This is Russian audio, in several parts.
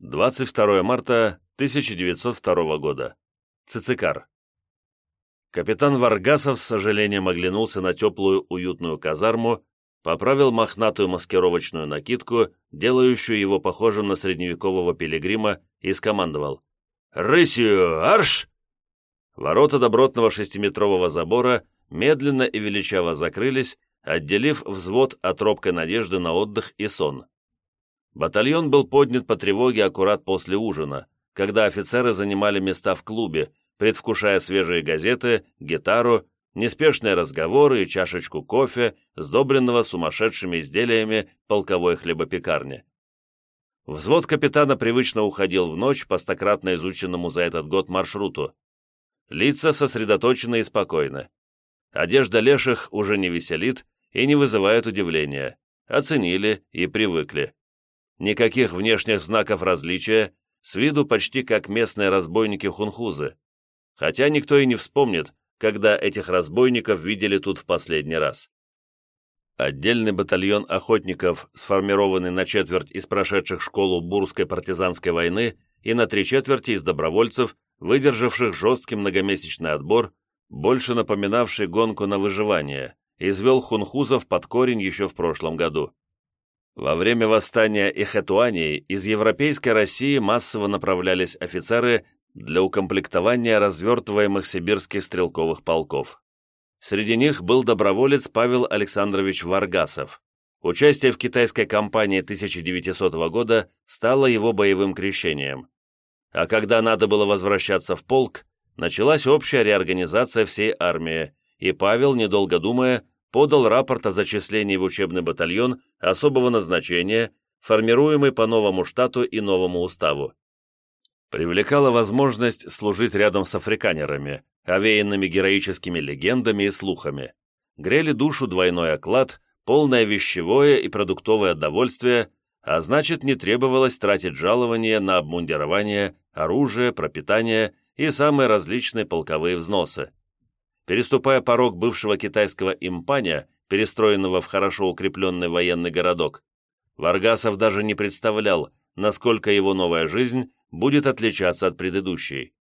22 марта 1902 года. Цицикар. Капитан Варгасов с сожалением оглянулся на теплую уютную казарму, поправил мохнатую маскировочную накидку, делающую его похожим на средневекового пилигрима, и скомандовал «Рысью! Арш!» Ворота добротного шестиметрового забора медленно и величаво закрылись, отделив взвод от робкой надежды на отдых и сон. Батальон был поднят по тревоге аккурат после ужина, когда офицеры занимали места в клубе, предвкушая свежие газеты, гитару, неспешные разговоры и чашечку кофе, сдобренного сумасшедшими изделиями полковой хлебопекарни. Взвод капитана привычно уходил в ночь по стократно изученному за этот год маршруту. Лица сосредоточены и спокойны. Одежда леших уже не веселит и не вызывает удивления. Оценили и привыкли никаких внешних знаков различия, с виду почти как местные разбойники-хунхузы. Хотя никто и не вспомнит, когда этих разбойников видели тут в последний раз. Отдельный батальон охотников, сформированный на четверть из прошедших школу Бурской партизанской войны и на три четверти из добровольцев, выдержавших жесткий многомесячный отбор, больше напоминавший гонку на выживание, извел хунхузов под корень еще в прошлом году. Во время восстания Ихэтуании из Европейской России массово направлялись офицеры для укомплектования развертываемых сибирских стрелковых полков. Среди них был доброволец Павел Александрович Варгасов. Участие в китайской кампании 1900 года стало его боевым крещением. А когда надо было возвращаться в полк, началась общая реорганизация всей армии, и Павел, недолго думая, подал рапорт о зачислении в учебный батальон особого назначения, формируемый по новому штату и новому уставу. Привлекала возможность служить рядом с африканерами, овеянными героическими легендами и слухами. Грели душу двойной оклад, полное вещевое и продуктовое удовольствие, а значит не требовалось тратить жалования на обмундирование, оружие, пропитание и самые различные полковые взносы. Переступая порог бывшего китайского импаня, перестроенного в хорошо укрепленный военный городок, Варгасов даже не представлял, насколько его новая жизнь будет отличаться от предыдущей.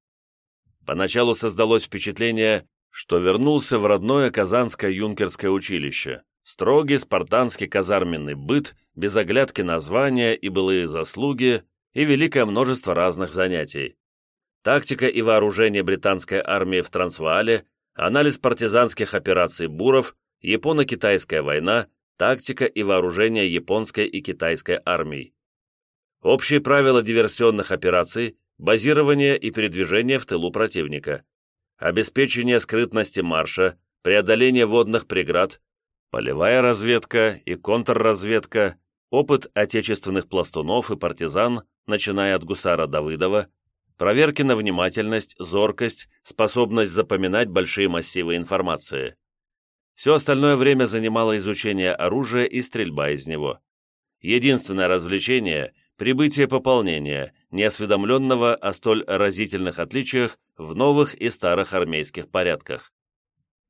Поначалу создалось впечатление, что вернулся в родное Казанское юнкерское училище. Строгий спартанский казарменный быт, без оглядки на звания и былые заслуги и великое множество разных занятий. Тактика и вооружение британской армии в Трансваале анализ партизанских операций Буров, Японо-Китайская война, тактика и вооружение японской и китайской армий. Общие правила диверсионных операций, базирование и передвижение в тылу противника, обеспечение скрытности марша, преодоление водных преград, полевая разведка и контрразведка, опыт отечественных пластунов и партизан, начиная от гусара Давыдова, проверки на внимательность, зоркость, способность запоминать большие массивы информации. Все остальное время занимало изучение оружия и стрельба из него. Единственное развлечение – прибытие пополнения, неосведомленного о столь разительных отличиях в новых и старых армейских порядках.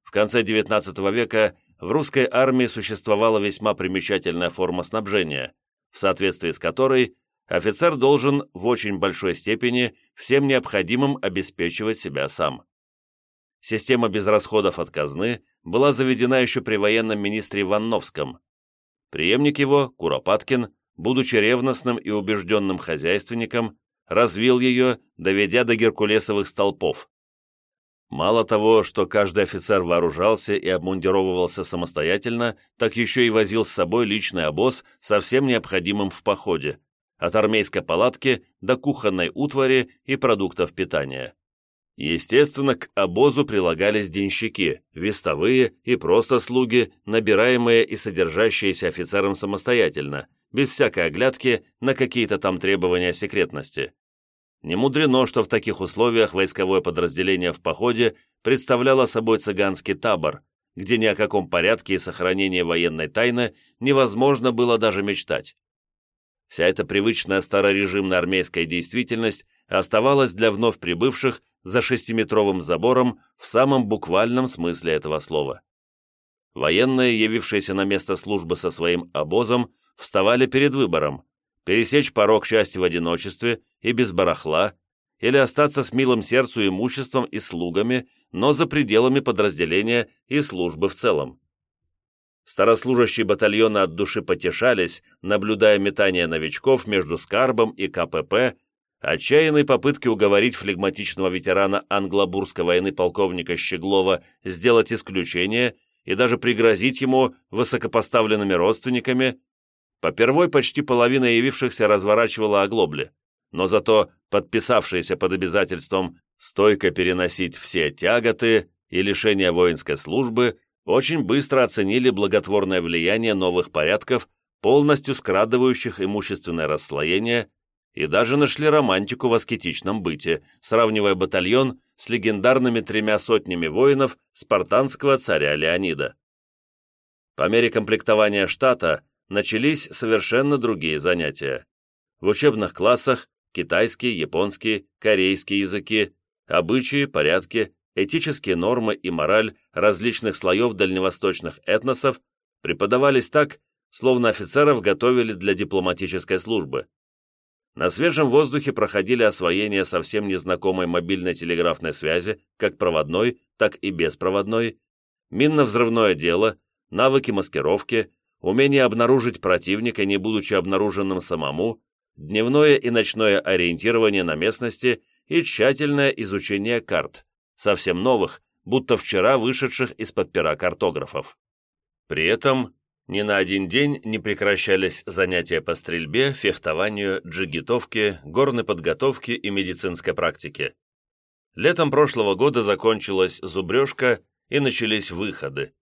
В конце XIX века в русской армии существовала весьма примечательная форма снабжения, в соответствии с которой офицер должен в очень большой степени всем необходимым обеспечивать себя сам. Система без расходов от казны была заведена еще при военном министре Ивановском. Преемник его, Куропаткин, будучи ревностным и убежденным хозяйственником, развил ее, доведя до геркулесовых столпов. Мало того, что каждый офицер вооружался и обмундировывался самостоятельно, так еще и возил с собой личный обоз со всем необходимым в походе, от армейской палатки до кухонной утвари и продуктов питания. Естественно, к обозу прилагались денщики, вестовые и просто слуги, набираемые и содержащиеся офицером самостоятельно, без всякой оглядки на какие-то там требования секретности. Не мудрено, что в таких условиях войсковое подразделение в походе представляло собой цыганский табор, где ни о каком порядке и сохранении военной тайны невозможно было даже мечтать. Вся эта привычная старорежимная армейская действительность оставалась для вновь прибывших за шестиметровым забором в самом буквальном смысле этого слова. Военные, явившиеся на место службы со своим обозом, вставали перед выбором пересечь порог счастья в одиночестве и без барахла, или остаться с милым сердцу имуществом и слугами, но за пределами подразделения и службы в целом. Старослужащие батальона от души потешались, наблюдая метание новичков между Скарбом и КПП, отчаянные попытки уговорить флегматичного ветерана англобурской войны полковника Щеглова сделать исключение и даже пригрозить ему высокопоставленными родственниками, попервой почти половина явившихся разворачивала оглобли, но зато подписавшиеся под обязательством стойко переносить все тяготы и лишения воинской службы очень быстро оценили благотворное влияние новых порядков, полностью скрадывающих имущественное расслоение, и даже нашли романтику в аскетичном быте, сравнивая батальон с легендарными тремя сотнями воинов спартанского царя Леонида. По мере комплектования штата начались совершенно другие занятия. В учебных классах китайский, японский, корейский языки, обычаи, порядки, этические нормы и мораль различных слоев дальневосточных этносов преподавались так, словно офицеров готовили для дипломатической службы. На свежем воздухе проходили освоение совсем незнакомой мобильной телеграфной связи, как проводной, так и беспроводной, минно-взрывное дело, навыки маскировки, умение обнаружить противника, не будучи обнаруженным самому, дневное и ночное ориентирование на местности и тщательное изучение карт, совсем новых, будто вчера вышедших из-под пера картографов. При этом ни на один день не прекращались занятия по стрельбе, фехтованию, джигитовке, горной подготовке и медицинской практике. Летом прошлого года закончилась зубрежка и начались выходы.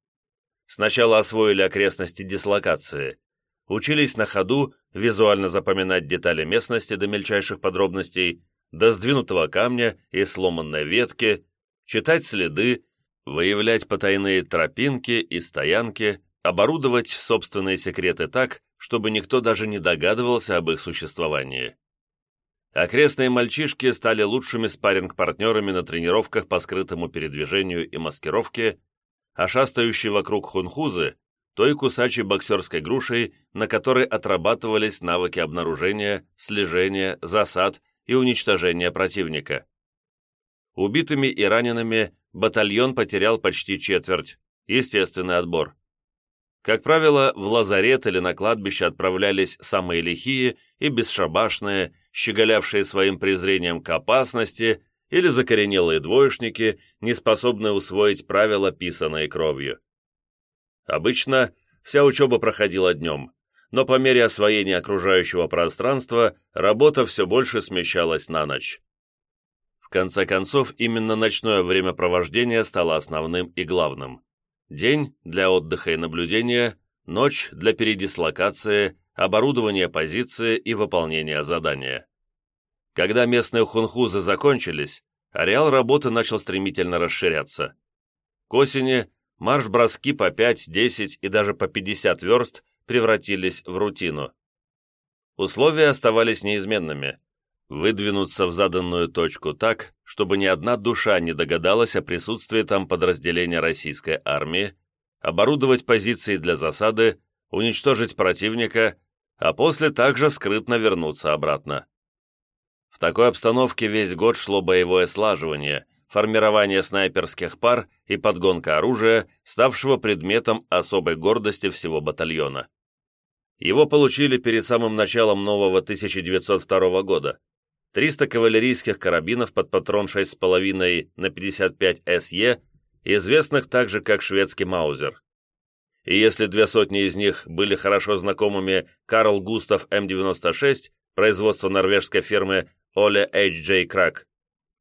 Сначала освоили окрестности дислокации, учились на ходу визуально запоминать детали местности до мельчайших подробностей, до сдвинутого камня и сломанной ветки, читать следы, выявлять потайные тропинки и стоянки, оборудовать собственные секреты так, чтобы никто даже не догадывался об их существовании. Окрестные мальчишки стали лучшими спарринг-партнерами на тренировках по скрытому передвижению и маскировке, а шастающие вокруг хунхузы той кусачей боксерской грушей, на которой отрабатывались навыки обнаружения, слежения, засад и уничтожения противника. Убитыми и ранеными батальон потерял почти четверть, естественный отбор. Как правило, в лазарет или на кладбище отправлялись самые лихие и бесшабашные, щеголявшие своим презрением к опасности, или закоренелые двоечники, не способные усвоить правила, писанные кровью. Обычно вся учеба проходила днем, но по мере освоения окружающего пространства работа все больше смещалась на ночь. Конце концов, именно ночное времяпровождение стало основным и главным. День для отдыха и наблюдения, ночь для передислокации, оборудования позиции и выполнения задания. Когда местные хунхузы закончились, ареал работы начал стремительно расширяться. К осени марш-броски по 5, 10 и даже по 50 верст превратились в рутину. Условия оставались неизменными. Выдвинуться в заданную точку так, чтобы ни одна душа не догадалась о присутствии там подразделения российской армии, оборудовать позиции для засады, уничтожить противника, а после также скрытно вернуться обратно. В такой обстановке весь год шло боевое слаживание, формирование снайперских пар и подгонка оружия, ставшего предметом особой гордости всего батальона. Его получили перед самым началом нового 1902 года. 300 кавалерийских карабинов под патрон 6,5 на 55 СЕ, известных также как шведский Маузер. И если две сотни из них были хорошо знакомыми Карл Густав М96, производства норвежской фирмы Оле H.J. Крак,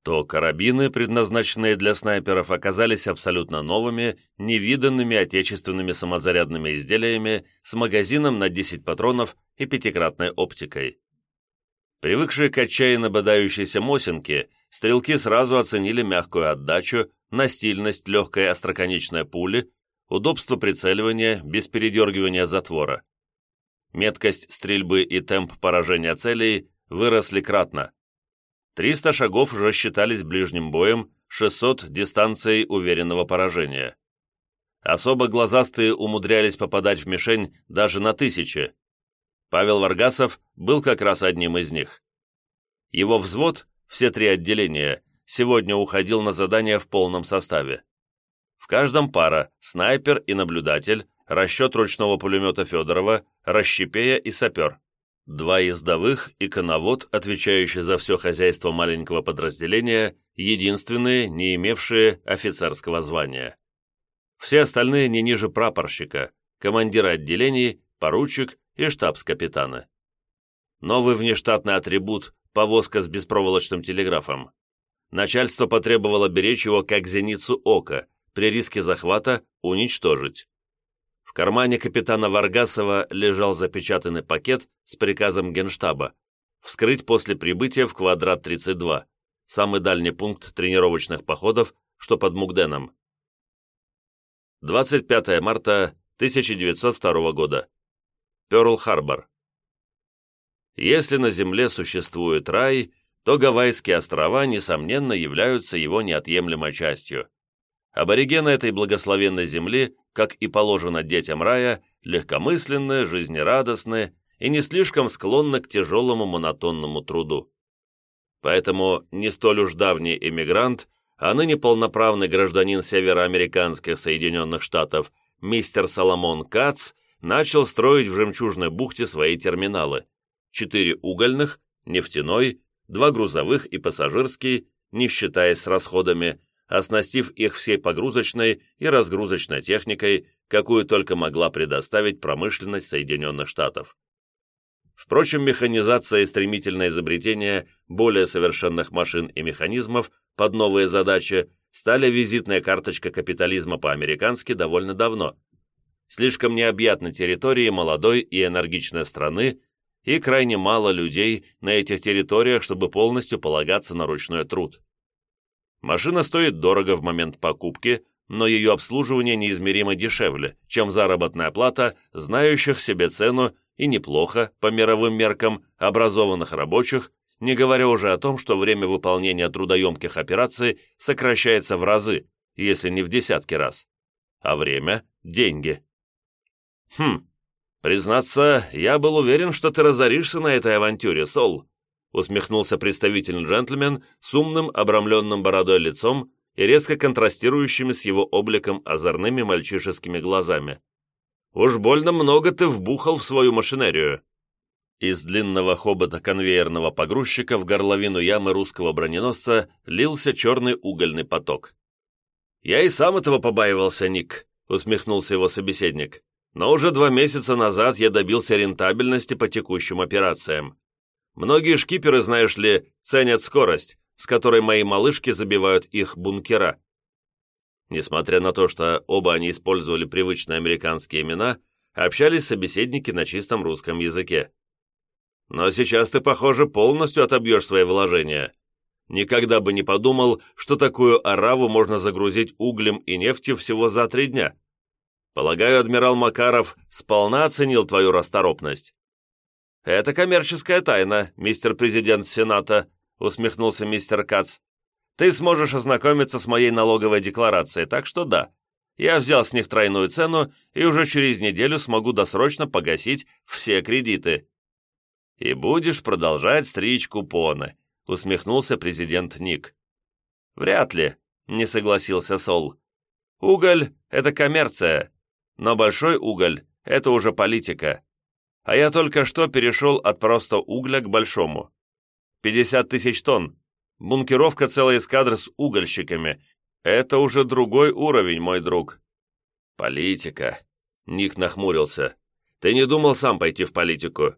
то карабины, предназначенные для снайперов, оказались абсолютно новыми, невиданными отечественными самозарядными изделиями с магазином на 10 патронов и пятикратной оптикой. Привыкшие к отчаянно бодающейся Мосинке, стрелки сразу оценили мягкую отдачу, настильность легкой остроконечной пули, удобство прицеливания без передергивания затвора. Меткость стрельбы и темп поражения целей выросли кратно. 300 шагов уже считались ближним боем, 600 – дистанцией уверенного поражения. Особо глазастые умудрялись попадать в мишень даже на тысячи. Павел Варгасов был как раз одним из них. Его взвод, все три отделения, сегодня уходил на задание в полном составе. В каждом пара снайпер и наблюдатель, расчет ручного пулемета Федорова, расщепея и сапер. Два ездовых и коновод, отвечающий за все хозяйство маленького подразделения, единственные, не имевшие офицерского звания. Все остальные не ниже прапорщика, командира отделений, поручик и штабс-капитаны. Новый внештатный атрибут – повозка с беспроволочным телеграфом. Начальство потребовало беречь его как зеницу ока, при риске захвата уничтожить. В кармане капитана Варгасова лежал запечатанный пакет с приказом Генштаба вскрыть после прибытия в квадрат 32, самый дальний пункт тренировочных походов, что под Мугденом. 25 марта 1902 года. Пёрл-Харбор. Если на Земле существует рай, то Гавайские острова, несомненно, являются его неотъемлемой частью. Аборигены этой благословенной земли, как и положено детям рая, легкомысленные, жизнерадостные и не слишком склонны к тяжелому монотонному труду. Поэтому не столь уж давний эмигрант, а ныне полноправный гражданин североамериканских Соединенных Штатов мистер Соломон Кац начал строить в Жемчужной бухте свои терминалы. Четыре угольных, нефтяной, два грузовых и пассажирский, не считаясь с расходами, оснастив их всей погрузочной и разгрузочной техникой, какую только могла предоставить промышленность Соединенных Штатов. Впрочем, механизация и стремительное изобретение более совершенных машин и механизмов под новые задачи стали визитной карточкой капитализма по-американски довольно давно. Слишком необъятны территории молодой и энергичной страны, и крайне мало людей на этих территориях, чтобы полностью полагаться на ручной труд. Машина стоит дорого в момент покупки, но ее обслуживание неизмеримо дешевле, чем заработная плата знающих себе цену и неплохо, по мировым меркам, образованных рабочих, не говоря уже о том, что время выполнения трудоемких операций сокращается в разы, если не в десятки раз. А время – деньги. Хм, признаться, я был уверен, что ты разоришься на этой авантюре, Сол, усмехнулся представительный джентльмен с умным, обрамленным бородой лицом и резко контрастирующими с его обликом озорными мальчишескими глазами. «Уж больно много ты вбухал в свою машинерию». Из длинного хобота конвейерного погрузчика в горловину ямы русского броненосца лился черный угольный поток. «Я и сам этого побаивался, Ник», — усмехнулся его собеседник. «Но уже два месяца назад я добился рентабельности по текущим операциям. Многие шкиперы, знаешь ли, ценят скорость, с которой мои малышки забивают их бункера. Несмотря на то, что оба они использовали привычные американские имена, общались собеседники на чистом русском языке. Но сейчас ты, похоже, полностью отобьешь свои вложения. Никогда бы не подумал, что такую ораву можно загрузить углем и нефтью всего за три дня. Полагаю, адмирал Макаров сполна оценил твою расторопность. «Это коммерческая тайна, мистер президент Сената», усмехнулся мистер Кац. «Ты сможешь ознакомиться с моей налоговой декларацией, так что да. Я взял с них тройную цену и уже через неделю смогу досрочно погасить все кредиты». «И будешь продолжать стричь купоны», усмехнулся президент Ник. «Вряд ли», — не согласился Сол. «Уголь — это коммерция, но большой уголь — это уже политика а я только что перешел от просто угля к большому. 50 тысяч тонн. Бункеровка целой эскадры с угольщиками. Это уже другой уровень, мой друг. Политика. Ник нахмурился. Ты не думал сам пойти в политику?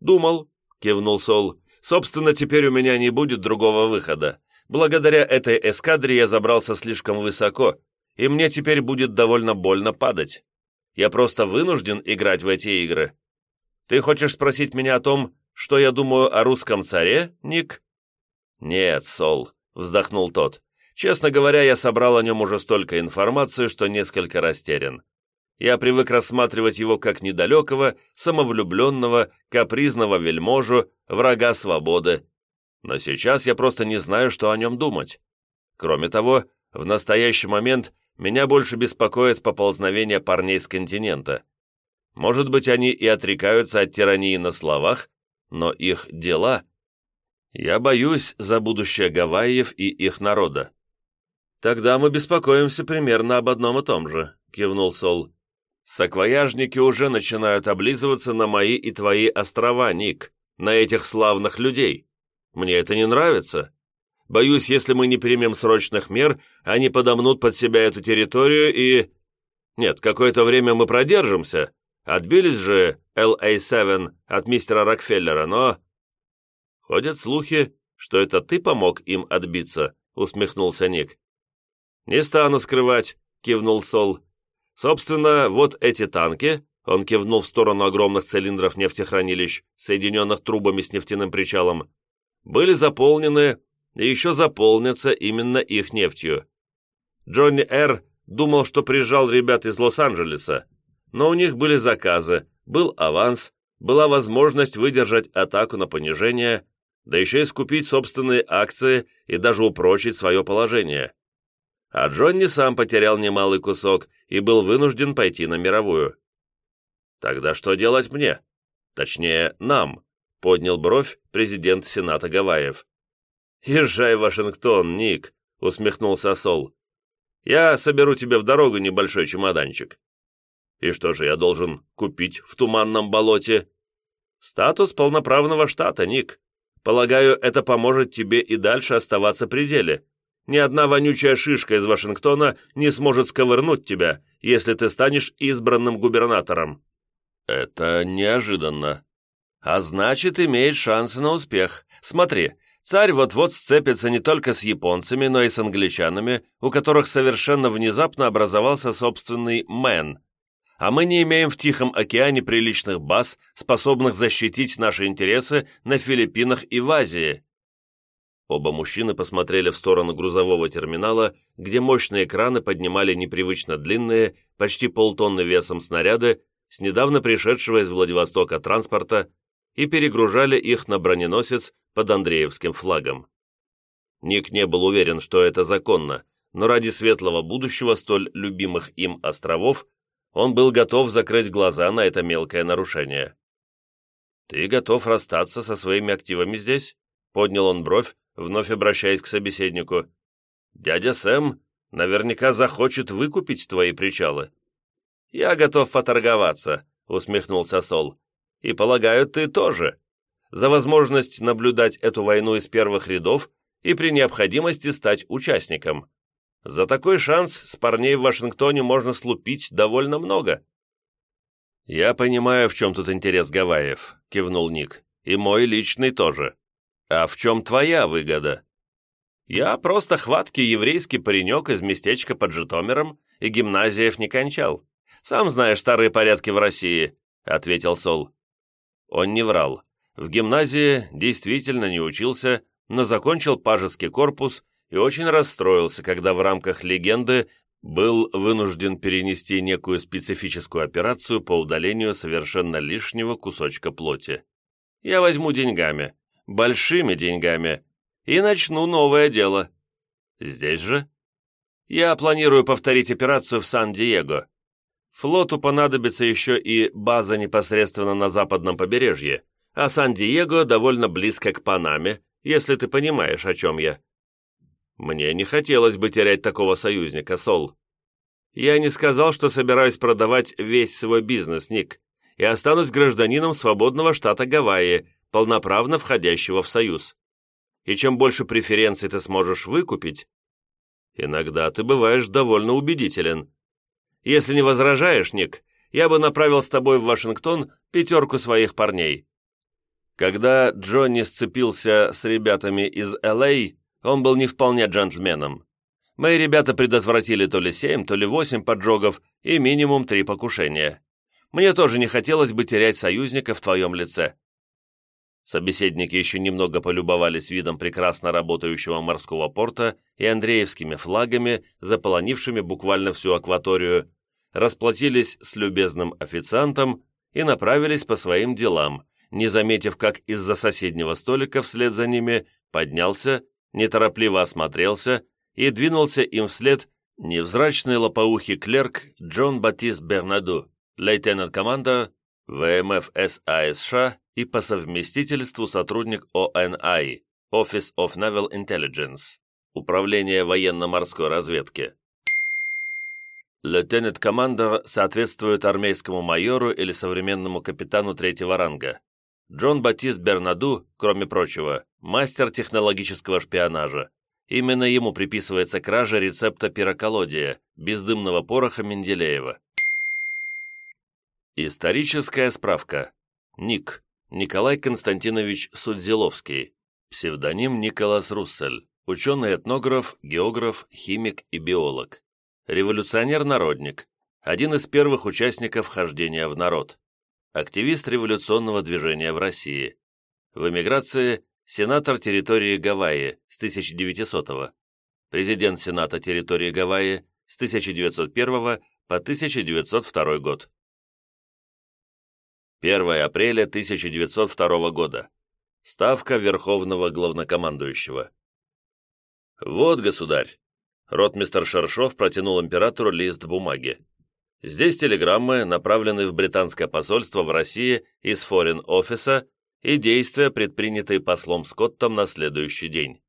Думал, кивнул Сол. Собственно, теперь у меня не будет другого выхода. Благодаря этой эскадре я забрался слишком высоко, и мне теперь будет довольно больно падать. Я просто вынужден играть в эти игры. Ты хочешь спросить меня о том, что я думаю о русском царе, Ник?» «Нет, Сол», — вздохнул тот. «Честно говоря, я собрал о нем уже столько информации, что несколько растерян. Я привык рассматривать его как недалекого, самовлюбленного, капризного вельможу, врага свободы. Но сейчас я просто не знаю, что о нем думать. Кроме того, в настоящий момент меня больше беспокоит поползновение парней с континента. Может быть, они и отрекаются от тирании на словах, но их дела... Я боюсь за будущее Гавайев и их народа. «Тогда мы беспокоимся примерно об одном и том же», — кивнул Сол. «Саквояжники уже начинают облизываться на мои и твои острова, Ник, на этих славных людей. Мне это не нравится. Боюсь, если мы не примем срочных мер, они подомнут под себя эту территорию и... Нет, какое-то время мы продержимся. Отбились же LA-7 от мистера Рокфеллера, но...» «Ходят слухи, что это ты помог им отбиться», — усмехнулся Ник. «Не стану скрывать», — кивнул Сол. «Собственно, вот эти танки», — он кивнул в сторону огромных цилиндров нефтехранилищ, соединенных трубами с нефтяным причалом, были заполнены и еще заполнятся именно их нефтью. Джонни Р. думал, что приезжал ребят из Лос-Анджелеса, но у них были заказы, был аванс, была возможность выдержать атаку на понижение, да еще и скупить собственные акции и даже упрочить свое положение. А Джонни сам потерял немалый кусок и был вынужден пойти на мировую. «Тогда что делать мне? Точнее, нам», — поднял бровь президент Сената Гавайев. «Езжай в Вашингтон, Ник», — усмехнулся Сол. «Я соберу тебе в дорогу небольшой чемоданчик». «И что же я должен купить в туманном болоте?» «Статус полноправного штата, Ник. Полагаю, это поможет тебе и дальше оставаться при деле. Ни одна вонючая шишка из Вашингтона не сможет сковырнуть тебя, если ты станешь избранным губернатором». «Это неожиданно. А значит, имеет шансы на успех. Смотри, царь вот-вот сцепится не только с японцами, но и с англичанами, у которых совершенно внезапно образовался собственный «мэн». А мы не имеем в Тихом океане приличных баз, способных защитить наши интересы на Филиппинах и в Азии. Оба мужчины посмотрели в сторону грузового терминала, где мощные краны поднимали непривычно длинные, почти полтонны весом снаряды с недавно пришедшего из Владивостока транспорта и перегружали их на броненосец под Андреевским флагом. Ник не был уверен, что это законно, но ради светлого будущего столь любимых им островов он был готов закрыть глаза на это мелкое нарушение. «Ты готов расстаться со своими активами здесь?» — поднял он бровь, вновь обращаясь к собеседнику. «Дядя Сэм наверняка захочет выкупить твои причалы». «Я готов поторговаться», — усмехнулся Сол. «И полагаю, ты тоже. За возможность наблюдать эту войну из первых рядов и при необходимости стать участником. За такой шанс с парней в Вашингтоне можно слупить довольно много». «Я понимаю, в чем тут интерес Гавайев», — кивнул Ник. «И мой личный тоже. «А в чем твоя выгода?» «Я просто хваткий еврейский паренек из местечка под Житомиром и гимназиев не кончал. Сам знаешь старые порядки в России», — ответил Сол. Он не врал. В гимназии действительно не учился, но закончил пажеский корпус и очень расстроился, когда в рамках легенды был вынужден перенести некую специфическую операцию по удалению совершенно лишнего кусочка плоти. «Я возьму деньгами большими деньгами, и начну новое дело. Здесь же? Я планирую повторить операцию в Сан-Диего. Флоту понадобится еще и база непосредственно на западном побережье, а Сан-Диего довольно близко к Панаме, если ты понимаешь, о чем я. Мне не хотелось бы терять такого союзника, Сол. Я не сказал, что собираюсь продавать весь свой бизнес, Ник, и останусь гражданином свободного штата Гавайи, полноправно входящего в Союз. И чем больше преференций ты сможешь выкупить, иногда ты бываешь довольно убедителен. Если не возражаешь, Ник, я бы направил с тобой в Вашингтон пятерку своих парней. Когда Джонни сцепился с ребятами из Л.А., он был не вполне джентльменом. Мои ребята предотвратили то ли семь, то ли восемь поджогов и минимум три покушения. Мне тоже не хотелось бы терять союзника в твоем лице. Собеседники еще немного полюбовались видом прекрасно работающего морского порта и андреевскими флагами, заполонившими буквально всю акваторию, расплатились с любезным официантом и направились по своим делам, не заметив, как из-за соседнего столика вслед за ними поднялся, неторопливо осмотрелся и двинулся им вслед невзрачный лопоухий клерк Джон Батист Бернаду. лейтенант-команда ВМФ САСШ и по совместительству сотрудник ОНИ, Office of Naval Intelligence, Управление военно-морской разведки. Лейтенант-командор соответствует армейскому майору или современному капитану третьего ранга. Джон Батист Бернаду, кроме прочего, мастер технологического шпионажа. Именно ему приписывается кража рецепта пироколодия, бездымного пороха Менделеева. Историческая справка. Ник. Николай Константинович Судзиловский. Псевдоним Николас Руссель. Ученый-этнограф, географ, химик и биолог. Революционер-народник. Один из первых участников хождения в народ активист революционного движения в России. В эмиграции сенатор территории Гавайи с 1900 -го, президент Сената территории Гавайи с 1901 по 1902 год. 1 апреля 1902 года. Ставка Верховного Главнокомандующего. «Вот, государь!» Ротмистер Шершов протянул императору лист бумаги. Здесь телеграммы, направленные в британское посольство в России из форин-офиса и действия, предпринятые послом Скоттом на следующий день.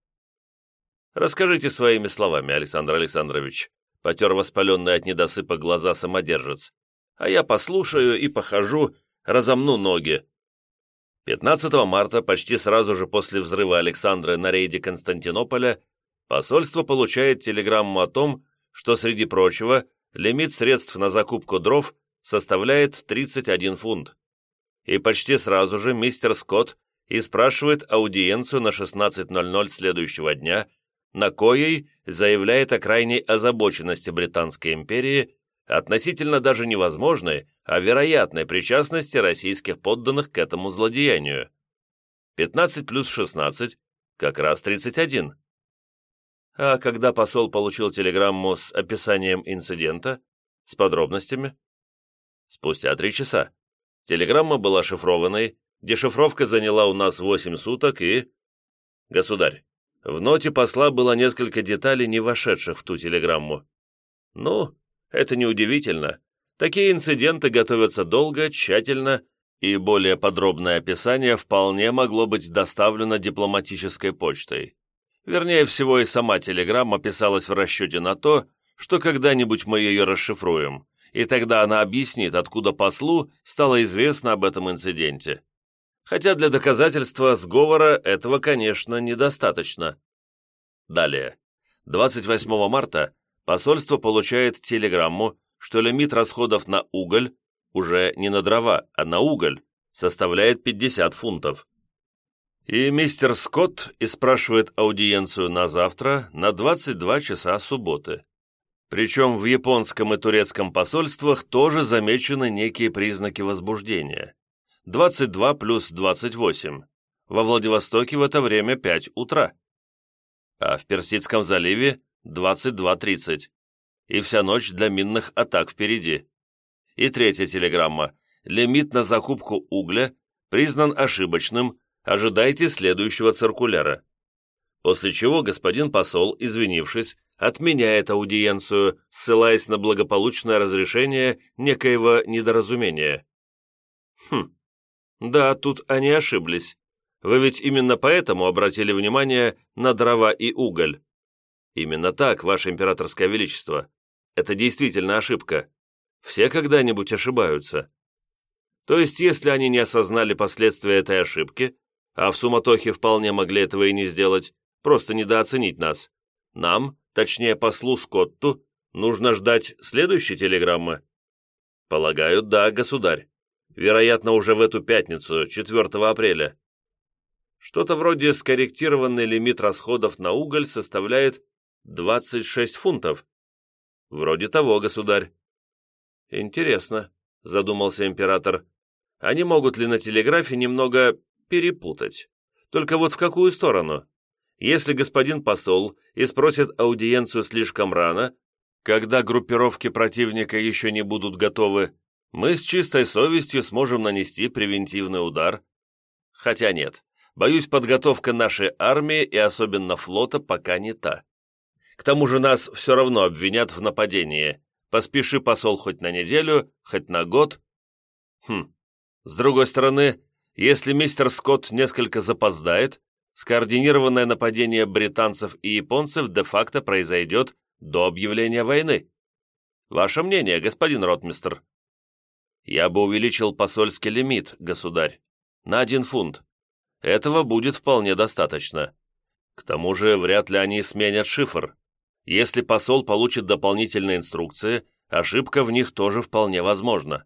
«Расскажите своими словами, Александр Александрович», потер воспаленный от недосыпа глаза самодержец, «а я послушаю и похожу, разомну ноги». 15 марта, почти сразу же после взрыва Александра на рейде Константинополя, посольство получает телеграмму о том, что, среди прочего, лимит средств на закупку дров составляет 31 фунт. И почти сразу же мистер Скотт и спрашивает аудиенцию на 16.00 следующего дня, на коей заявляет о крайней озабоченности Британской империи относительно даже невозможной, а вероятной причастности российских подданных к этому злодеянию. 15 плюс 16 – как раз 31. А когда посол получил телеграмму с описанием инцидента, с подробностями? Спустя три часа. Телеграмма была шифрованной, дешифровка заняла у нас восемь суток и... Государь, в ноте посла было несколько деталей, не вошедших в ту телеграмму. Ну, это неудивительно. Такие инциденты готовятся долго, тщательно, и более подробное описание вполне могло быть доставлено дипломатической почтой. Вернее всего, и сама телеграмма писалась в расчете на то, что когда-нибудь мы ее расшифруем, и тогда она объяснит, откуда послу стало известно об этом инциденте. Хотя для доказательства сговора этого, конечно, недостаточно. Далее. 28 марта посольство получает телеграмму, что лимит расходов на уголь, уже не на дрова, а на уголь, составляет 50 фунтов. И мистер Скотт и спрашивает аудиенцию на завтра на 22 часа субботы. Причем в японском и турецком посольствах тоже замечены некие признаки возбуждения. 22 плюс 28. Во Владивостоке в это время 5 утра. А в Персидском заливе 22.30. И вся ночь для минных атак впереди. И третья телеграмма. Лимит на закупку угля признан ошибочным ожидайте следующего циркуляра». После чего господин посол, извинившись, отменяет аудиенцию, ссылаясь на благополучное разрешение некоего недоразумения. Хм, да, тут они ошиблись. Вы ведь именно поэтому обратили внимание на дрова и уголь. Именно так, Ваше Императорское Величество. Это действительно ошибка. Все когда-нибудь ошибаются. То есть, если они не осознали последствия этой ошибки, а в суматохе вполне могли этого и не сделать, просто недооценить нас. Нам, точнее послу Скотту, нужно ждать следующей телеграммы? Полагаю, да, государь. Вероятно, уже в эту пятницу, 4 апреля. Что-то вроде скорректированный лимит расходов на уголь составляет 26 фунтов. Вроде того, государь. Интересно, задумался император. Они могут ли на телеграфе немного перепутать. Только вот в какую сторону? Если господин посол и спросит аудиенцию слишком рано, когда группировки противника еще не будут готовы, мы с чистой совестью сможем нанести превентивный удар. Хотя нет, боюсь, подготовка нашей армии и особенно флота пока не та. К тому же нас все равно обвинят в нападении, Поспеши, посол, хоть на неделю, хоть на год. Хм. С другой стороны, если мистер Скотт несколько запоздает, скоординированное нападение британцев и японцев де-факто произойдет до объявления войны. Ваше мнение, господин ротмистр? Я бы увеличил посольский лимит, государь, на один фунт. Этого будет вполне достаточно. К тому же, вряд ли они сменят шифр. Если посол получит дополнительные инструкции, ошибка в них тоже вполне возможна.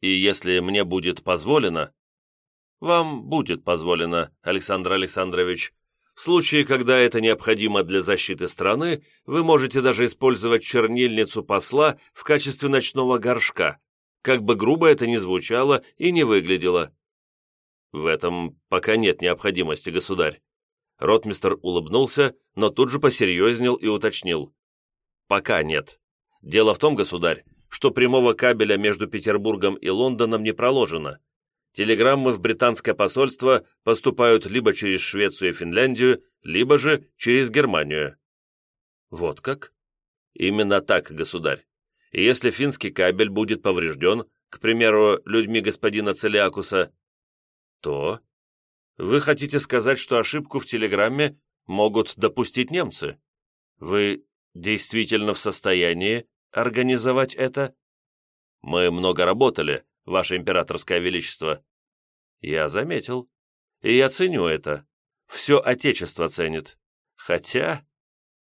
И если мне будет позволено... Вам будет позволено, Александр Александрович. В случае, когда это необходимо для защиты страны, вы можете даже использовать чернильницу посла в качестве ночного горшка, как бы грубо это ни звучало и не выглядело. В этом пока нет необходимости, государь. Ротмистер улыбнулся, но тут же посерьезнел и уточнил. «Пока нет. Дело в том, государь, что прямого кабеля между Петербургом и Лондоном не проложено. Телеграммы в британское посольство поступают либо через Швецию и Финляндию, либо же через Германию». «Вот как?» «Именно так, государь. И если финский кабель будет поврежден, к примеру, людьми господина Целиакуса, то вы хотите сказать, что ошибку в телеграмме могут допустить немцы? Вы действительно в состоянии организовать это? Мы много работали, Ваше Императорское Величество. Я заметил. И я ценю это. Все Отечество ценит. Хотя...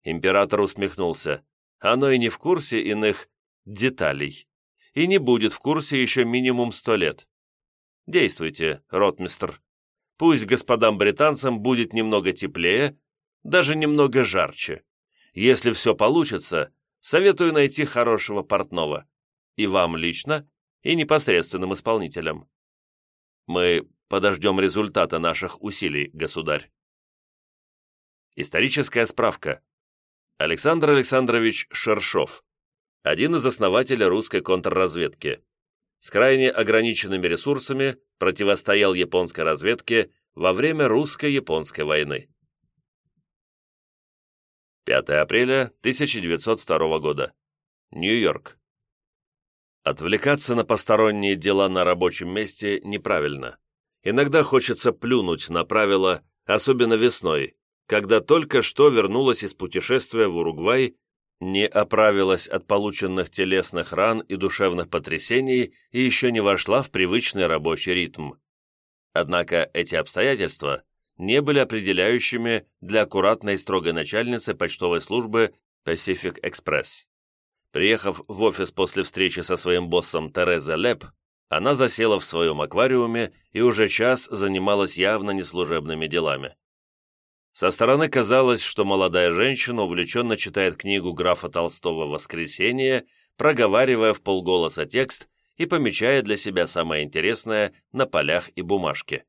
Император усмехнулся. Оно и не в курсе иных деталей. И не будет в курсе еще минимум сто лет. Действуйте, ротмистр. Пусть господам британцам будет немного теплее, даже немного жарче. Если все получится, советую найти хорошего портного. И вам лично, и непосредственным исполнителям. Мы подождем результата наших усилий, государь. Историческая справка. Александр Александрович Шершов, один из основателей русской контрразведки, с крайне ограниченными ресурсами противостоял японской разведке во время русско-японской войны. 5 апреля 1902 года. Нью-Йорк. Отвлекаться на посторонние дела на рабочем месте неправильно. Иногда хочется плюнуть на правила, особенно весной, когда только что вернулась из путешествия в Уругвай не оправилась от полученных телесных ран и душевных потрясений и еще не вошла в привычный рабочий ритм. Однако эти обстоятельства не были определяющими для аккуратной и строгой начальницы почтовой службы Pacific Express. Приехав в офис после встречи со своим боссом Тереза Леп, она засела в своем аквариуме и уже час занималась явно неслужебными делами. Со стороны казалось, что молодая женщина увлеченно читает книгу графа Толстого «Воскресенье», проговаривая в полголоса текст и помечая для себя самое интересное на полях и бумажке.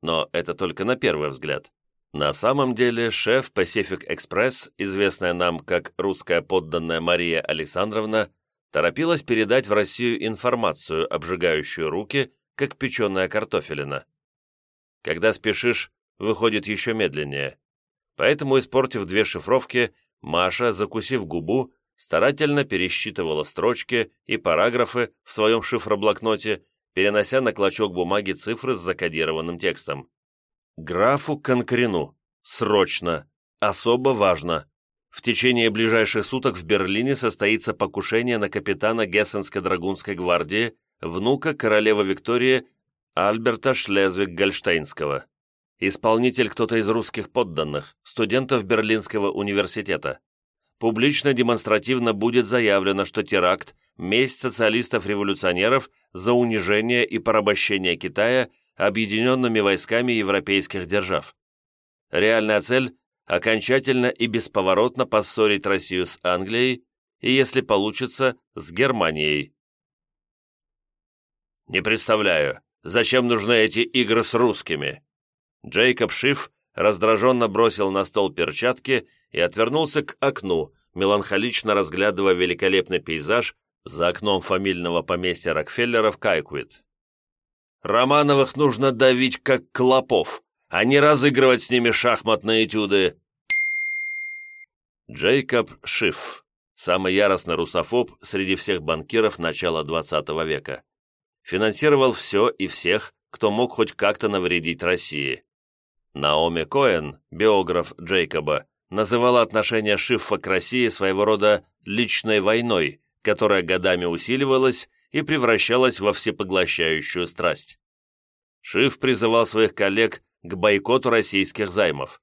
Но это только на первый взгляд. На самом деле шеф Pacific Express, известная нам как русская подданная Мария Александровна, торопилась передать в Россию информацию, обжигающую руки, как печеная картофелина. Когда спешишь, выходит еще медленнее. Поэтому, испортив две шифровки, Маша, закусив губу, старательно пересчитывала строчки и параграфы в своем шифроблокноте, перенося на клочок бумаги цифры с закодированным текстом. «Графу Конкрену. Срочно. Особо важно. В течение ближайших суток в Берлине состоится покушение на капитана Гессенской драгунской гвардии, внука королевы Виктории Альберта Шлезвиг-Гольштейнского. Исполнитель кто-то из русских подданных, студентов Берлинского университета. Публично демонстративно будет заявлено, что теракт – месть социалистов-революционеров за унижение и порабощение Китая объединенными войсками европейских держав. Реальная цель – окончательно и бесповоротно поссорить Россию с Англией и, если получится, с Германией. «Не представляю, зачем нужны эти игры с русскими?» Джейкоб Шиф раздраженно бросил на стол перчатки и отвернулся к окну, меланхолично разглядывая великолепный пейзаж за окном фамильного поместья Рокфеллеров Кайквит. «Романовых нужно давить, как клопов, а не разыгрывать с ними шахматные этюды». Джейкоб Шиф, самый яростный русофоб среди всех банкиров начала XX века. Финансировал все и всех, кто мог хоть как-то навредить России. Наоми Коэн, биограф Джейкоба, называла отношение Шиффа к России своего рода «личной войной», которая годами усиливалась и превращалась во всепоглощающую страсть. Шиф призывал своих коллег к бойкоту российских займов.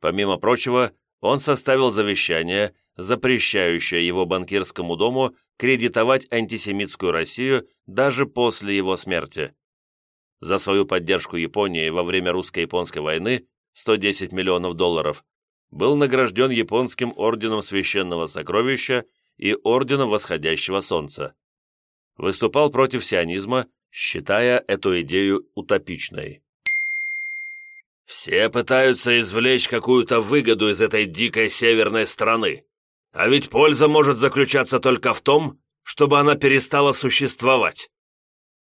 Помимо прочего, он составил завещание, запрещающее его банкирскому дому кредитовать антисемитскую Россию даже после его смерти. За свою поддержку Японии во время русско-японской войны 110 миллионов долларов был награжден японским орденом Священного Сокровища и орденом Восходящего Солнца. Выступал против сионизма, считая эту идею утопичной. Все пытаются извлечь какую-то выгоду из этой дикой северной страны. А ведь польза может заключаться только в том, чтобы она перестала существовать.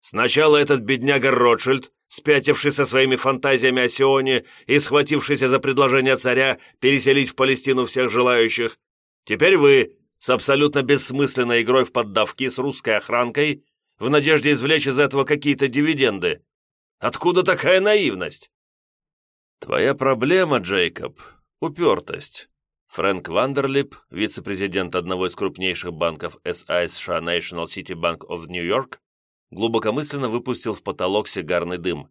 Сначала этот бедняга Ротшильд, спятивший со своими фантазиями о Сионе и схватившийся за предложение царя переселить в Палестину всех желающих, теперь вы, с абсолютно бессмысленной игрой в поддавки с русской охранкой, в надежде извлечь из этого какие-то дивиденды. Откуда такая наивность? «Твоя проблема, Джейкоб, упертость». Фрэнк Вандерлип, вице-президент одного из крупнейших банков SI США National City Bank of New York, глубокомысленно выпустил в потолок сигарный дым.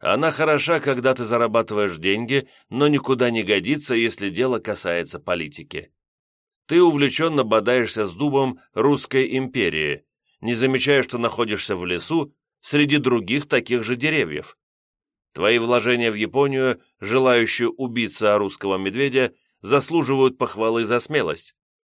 «Она хороша, когда ты зарабатываешь деньги, но никуда не годится, если дело касается политики. Ты увлеченно бодаешься с дубом русской империи, не замечая, что находишься в лесу среди других таких же деревьев. Твои вложения в Японию, желающую убиться о русского медведя, заслуживают похвалы за смелость.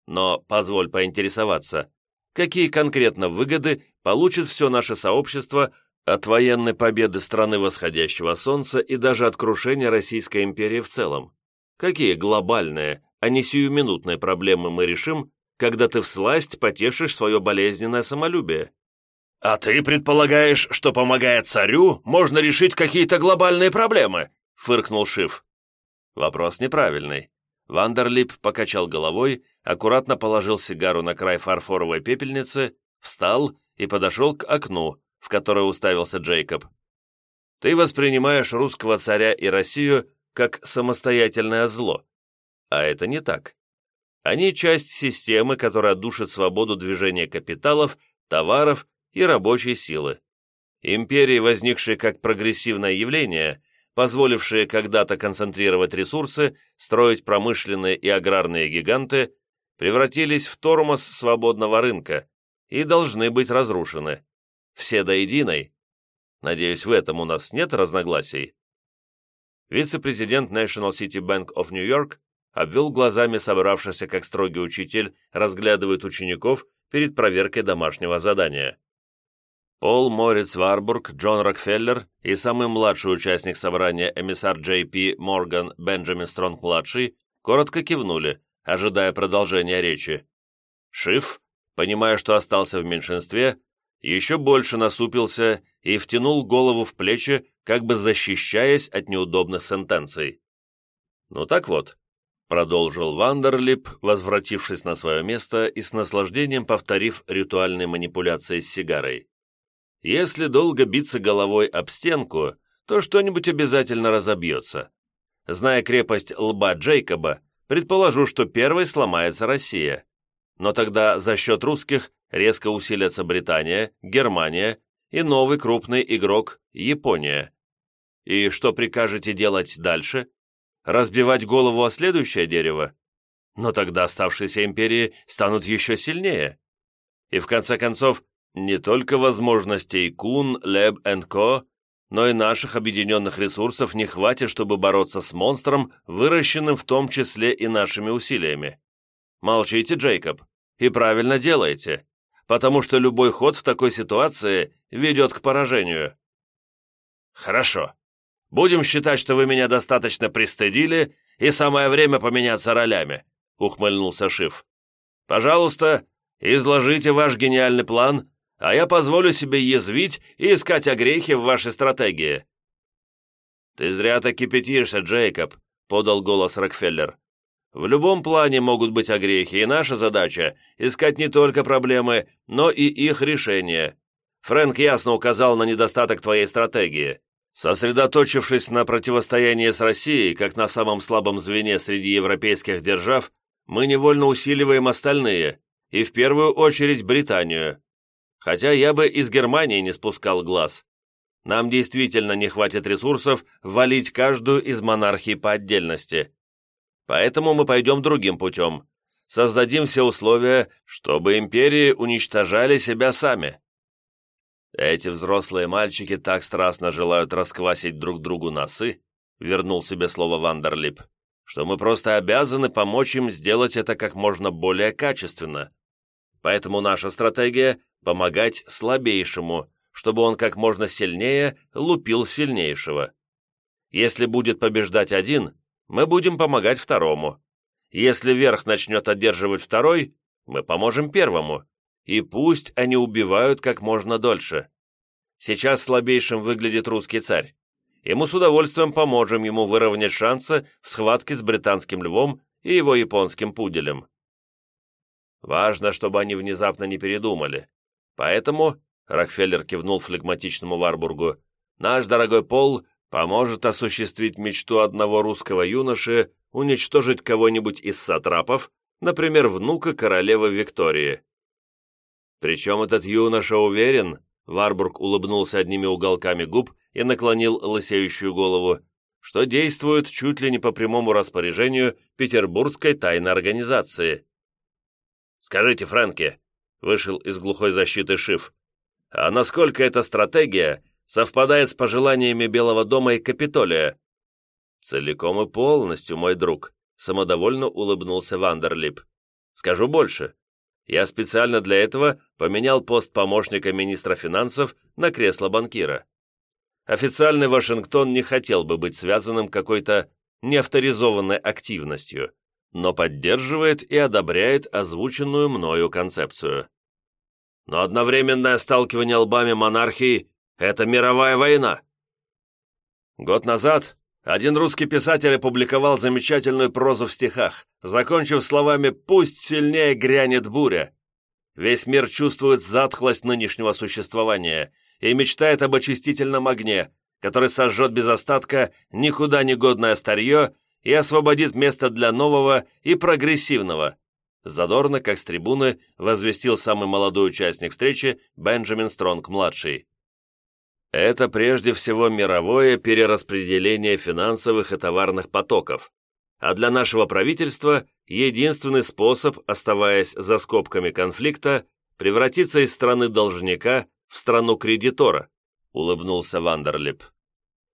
Но позволь поинтересоваться, какие конкретно выгоды получит все наше сообщество от военной победы страны восходящего солнца и даже от крушения Российской империи в целом? Какие глобальные, а не сиюминутные проблемы мы решим, когда ты всласть потешишь свое болезненное самолюбие? «А ты предполагаешь, что, помогая царю, можно решить какие-то глобальные проблемы?» — фыркнул Шиф. Вопрос неправильный. Вандерлип покачал головой, аккуратно положил сигару на край фарфоровой пепельницы, встал и подошел к окну, в которое уставился Джейкоб. «Ты воспринимаешь русского царя и Россию как самостоятельное зло. А это не так. Они часть системы, которая душит свободу движения капиталов, товаров и рабочей силы. Империи, возникшие как прогрессивное явление, позволившие когда-то концентрировать ресурсы, строить промышленные и аграрные гиганты, превратились в тормоз свободного рынка и должны быть разрушены. Все до единой. Надеюсь, в этом у нас нет разногласий. Вице-президент National City Bank of New York обвел глазами собравшихся, как строгий учитель, разглядывает учеников перед проверкой домашнего задания. Пол Морец Варбург, Джон Рокфеллер и самый младший участник собрания эмиссар Джей Пи Морган Бенджамин Стронг-младший коротко кивнули, ожидая продолжения речи. Шиф, понимая, что остался в меньшинстве, еще больше насупился и втянул голову в плечи, как бы защищаясь от неудобных сентенций. «Ну так вот», — продолжил Вандерлип, возвратившись на свое место и с наслаждением повторив ритуальные манипуляции с сигарой. Если долго биться головой об стенку, то что-нибудь обязательно разобьется. Зная крепость лба Джейкоба, предположу, что первой сломается Россия. Но тогда за счет русских резко усилятся Британия, Германия и новый крупный игрок – Япония. И что прикажете делать дальше? Разбивать голову о следующее дерево? Но тогда оставшиеся империи станут еще сильнее. И в конце концов, не только возможностей Кун, Леб Ко, но и наших объединенных ресурсов не хватит, чтобы бороться с монстром, выращенным в том числе и нашими усилиями. Молчите, Джейкоб, и правильно делаете, потому что любой ход в такой ситуации ведет к поражению. Хорошо. Будем считать, что вы меня достаточно пристыдили, и самое время поменяться ролями, ухмыльнулся Шиф. Пожалуйста, изложите ваш гениальный план а я позволю себе язвить и искать огрехи в вашей стратегии». «Ты зря так кипятишься, Джейкоб», — подал голос Рокфеллер. В любом плане могут быть огрехи, и наша задача – искать не только проблемы, но и их решение. Фрэнк ясно указал на недостаток твоей стратегии. Сосредоточившись на противостоянии с Россией, как на самом слабом звене среди европейских держав, мы невольно усиливаем остальные, и в первую очередь Британию. Хотя я бы из Германии не спускал глаз. Нам действительно не хватит ресурсов валить каждую из монархий по отдельности. Поэтому мы пойдем другим путем. Создадим все условия, чтобы империи уничтожали себя сами. Эти взрослые мальчики так страстно желают расквасить друг другу носы, вернул себе слово Вандерлип, что мы просто обязаны помочь им сделать это как можно более качественно. Поэтому наша стратегия – помогать слабейшему, чтобы он как можно сильнее лупил сильнейшего. Если будет побеждать один, мы будем помогать второму. Если верх начнет одерживать второй, мы поможем первому. И пусть они убивают как можно дольше. Сейчас слабейшим выглядит русский царь. И мы с удовольствием поможем ему выровнять шансы в схватке с британским львом и его японским пуделем. Важно, чтобы они внезапно не передумали. Поэтому, Рокфеллер кивнул флегматичному Варбургу, наш дорогой Пол поможет осуществить мечту одного русского юноши уничтожить кого-нибудь из сатрапов, например, внука королевы Виктории. Причем этот юноша уверен, Варбург улыбнулся одними уголками губ и наклонил лысеющую голову, что действует чуть ли не по прямому распоряжению Петербургской тайной организации. «Скажите, Фрэнки», — вышел из глухой защиты Шиф, «а насколько эта стратегия совпадает с пожеланиями Белого дома и Капитолия». «Целиком и полностью, мой друг», — самодовольно улыбнулся Вандерлип. «Скажу больше. Я специально для этого поменял пост помощника министра финансов на кресло банкира. Официальный Вашингтон не хотел бы быть связанным какой-то неавторизованной активностью, но поддерживает и одобряет озвученную мною концепцию. Но одновременное сталкивание лбами монархии это мировая война. Год назад один русский писатель опубликовал замечательную прозу в стихах, закончив словами «Пусть сильнее грянет буря». Весь мир чувствует затхлость нынешнего существования и мечтает об очистительном огне, который сожжет без остатка никуда не годное старье и освободит место для нового и прогрессивного. Задорно, как с трибуны, возвестил самый молодой участник встречи Бенджамин Стронг-младший. Это прежде всего мировое перераспределение финансовых и товарных потоков, а для нашего правительства единственный способ, оставаясь за скобками конфликта, превратиться из страны должника в страну кредитора, улыбнулся Вандерлип.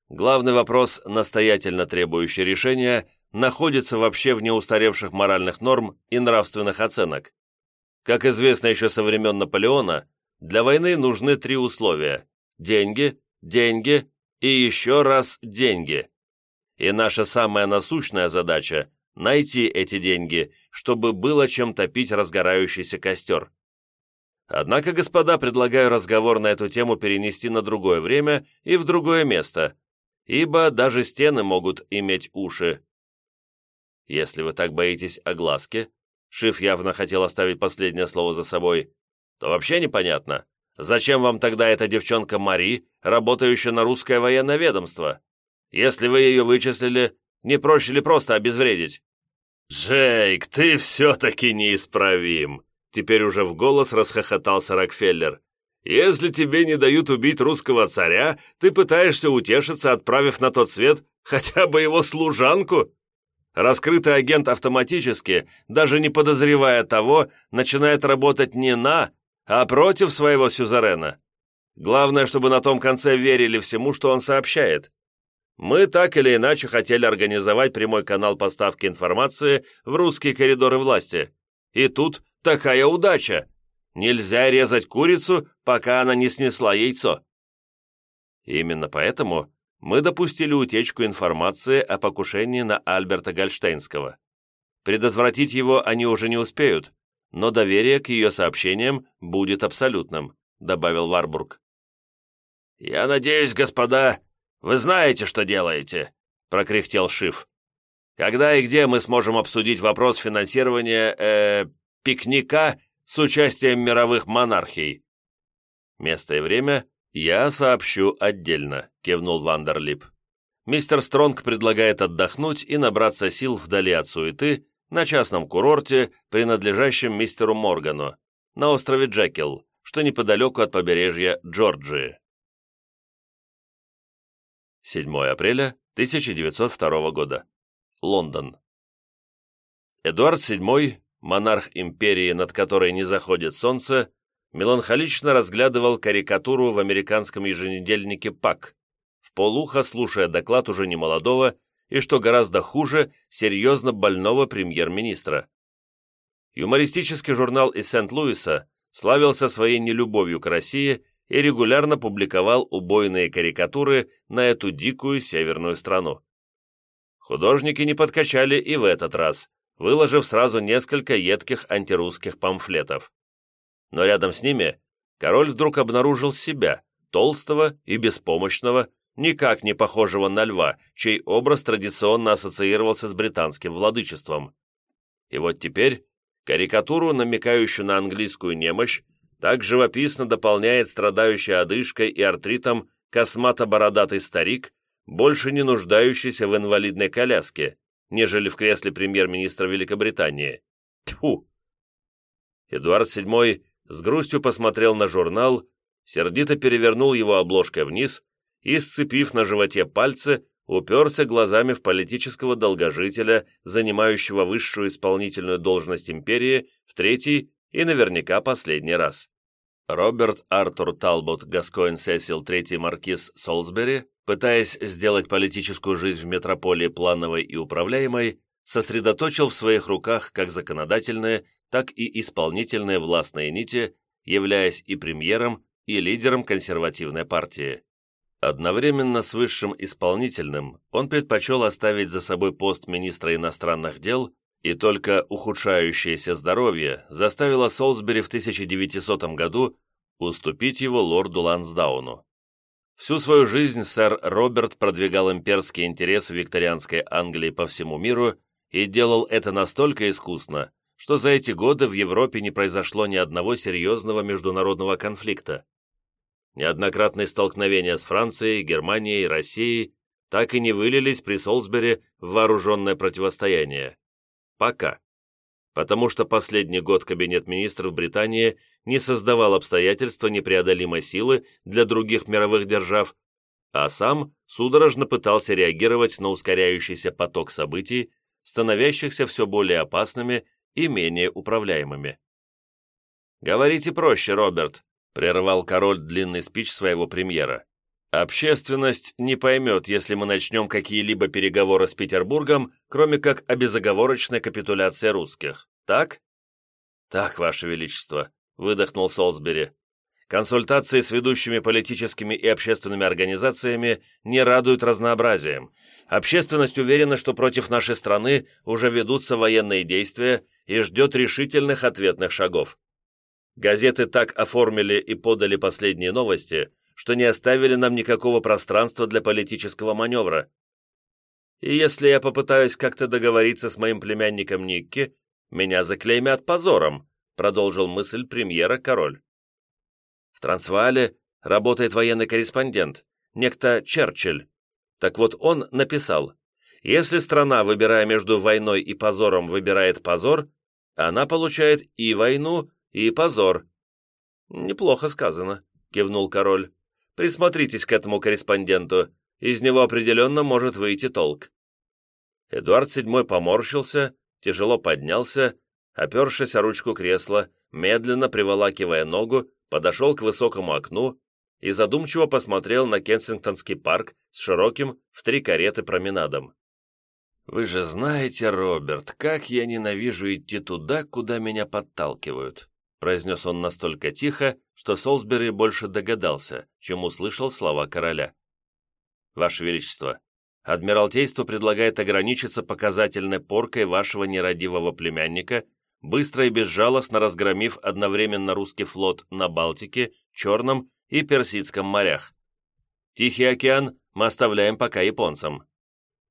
Главный вопрос, настоятельно требующий решения, находится вообще в неустаревших моральных норм и нравственных оценок. Как известно еще со времен Наполеона, для войны нужны три условия деньги, деньги и еще раз деньги. И наша самая насущная задача – найти эти деньги, чтобы было чем топить разгорающийся костер. Однако, господа, предлагаю разговор на эту тему перенести на другое время и в другое место, ибо даже стены могут иметь уши. Если вы так боитесь огласки, Шиф явно хотел оставить последнее слово за собой, то вообще непонятно, Зачем вам тогда эта девчонка Мари, работающая на русское военное ведомство? Если вы ее вычислили, не проще ли просто обезвредить?» «Джейк, ты все-таки неисправим!» Теперь уже в голос расхохотался Рокфеллер. «Если тебе не дают убить русского царя, ты пытаешься утешиться, отправив на тот свет хотя бы его служанку?» Раскрытый агент автоматически, даже не подозревая того, начинает работать не на, а против своего сюзерена. Главное, чтобы на том конце верили всему, что он сообщает. Мы так или иначе хотели организовать прямой канал поставки информации в русские коридоры власти. И тут такая удача. Нельзя резать курицу, пока она не снесла яйцо. Именно поэтому мы допустили утечку информации о покушении на Альберта Гольштейнского. Предотвратить его они уже не успеют, но доверие к ее сообщениям будет абсолютным», добавил Варбург. «Я надеюсь, господа, вы знаете, что делаете», прокряхтел Шиф. Когда и где мы сможем обсудить вопрос финансирования, э, пикника с участием мировых монархий?» «Место и время я сообщу отдельно», — кивнул Вандерлип. «Мистер Стронг предлагает отдохнуть и набраться сил вдали от суеты на частном курорте, принадлежащем мистеру Моргану, на острове Джекил, что неподалеку от побережья Джорджии». 7 апреля 1902 года. Лондон. Эдуард VII, монарх империи, над которой не заходит солнце, меланхолично разглядывал карикатуру в американском еженедельнике «Пак», в полухо слушая доклад уже немолодого и, что гораздо хуже, серьезно больного премьер-министра. Юмористический журнал из Сент-Луиса славился своей нелюбовью к России и регулярно публиковал убойные карикатуры на эту дикую северную страну. Художники не подкачали и в этот раз, выложив сразу несколько едких антирусских памфлетов. Но рядом с ними король вдруг обнаружил себя, толстого и беспомощного, никак не похожего на льва, чей образ традиционно ассоциировался с британским владычеством. И вот теперь карикатуру, намекающую на английскую немощь, так живописно дополняет страдающий одышкой и артритом космато-бородатый старик, больше не нуждающийся в инвалидной коляске, нежели в кресле премьер-министра Великобритании. Тьфу! Эдуард VII с грустью посмотрел на журнал, сердито перевернул его обложкой вниз и, сцепив на животе пальцы, уперся глазами в политического долгожителя, занимающего высшую исполнительную должность империи в третий и наверняка последний раз. Роберт Артур Талбот Гаскоин Сесил III маркиз Солсбери, пытаясь сделать политическую жизнь в метрополии плановой и управляемой, сосредоточил в своих руках как законодательные, так и исполнительные властные нити, являясь и премьером, и лидером консервативной партии. Одновременно с высшим исполнительным он предпочел оставить за собой пост министра иностранных дел и только ухудшающееся здоровье заставило Солсбери в 1900 году уступить его лорду Лансдауну. Всю свою жизнь сэр Роберт продвигал имперские интересы викторианской Англии по всему миру и делал это настолько искусно, что за эти годы в Европе не произошло ни одного серьезного международного конфликта. Неоднократные столкновения с Францией, Германией, Россией так и не вылились при Солсбери в вооруженное противостояние. Пока. Потому что последний год Кабинет министров Британии не создавал обстоятельства непреодолимой силы для других мировых держав, а сам судорожно пытался реагировать на ускоряющийся поток событий, становящихся все более опасными и менее управляемыми. «Говорите проще, Роберт», — прервал король длинный спич своего премьера. Общественность не поймет, если мы начнем какие-либо переговоры с Петербургом, кроме как о безоговорочной капитуляции русских. Так? Так, Ваше Величество, выдохнул Солсбери. Консультации с ведущими политическими и общественными организациями не радуют разнообразием. Общественность уверена, что против нашей страны уже ведутся военные действия и ждет решительных ответных шагов. Газеты так оформили и подали последние новости, что не оставили нам никакого пространства для политического маневра. И если я попытаюсь как-то договориться с моим племянником Никки, меня заклеймят позором», продолжил мысль премьера король. В Трансваале работает военный корреспондент, некто Черчилль. Так вот он написал, если страна, выбирая между войной и позором, выбирает позор, она получает и войну, и позор. Неплохо сказано, кивнул король. Присмотритесь к этому корреспонденту, из него определенно может выйти толк». Эдуард VII поморщился, тяжело поднялся, опершись о ручку кресла, медленно приволакивая ногу, подошел к высокому окну и задумчиво посмотрел на Кенсингтонский парк с широким в три кареты променадом. «Вы же знаете, Роберт, как я ненавижу идти туда, куда меня подталкивают произнес он настолько тихо, что Солсбери больше догадался, чем услышал слова короля. «Ваше Величество, Адмиралтейство предлагает ограничиться показательной поркой вашего нерадивого племянника, быстро и безжалостно разгромив одновременно русский флот на Балтике, Черном и Персидском морях. Тихий океан мы оставляем пока японцам».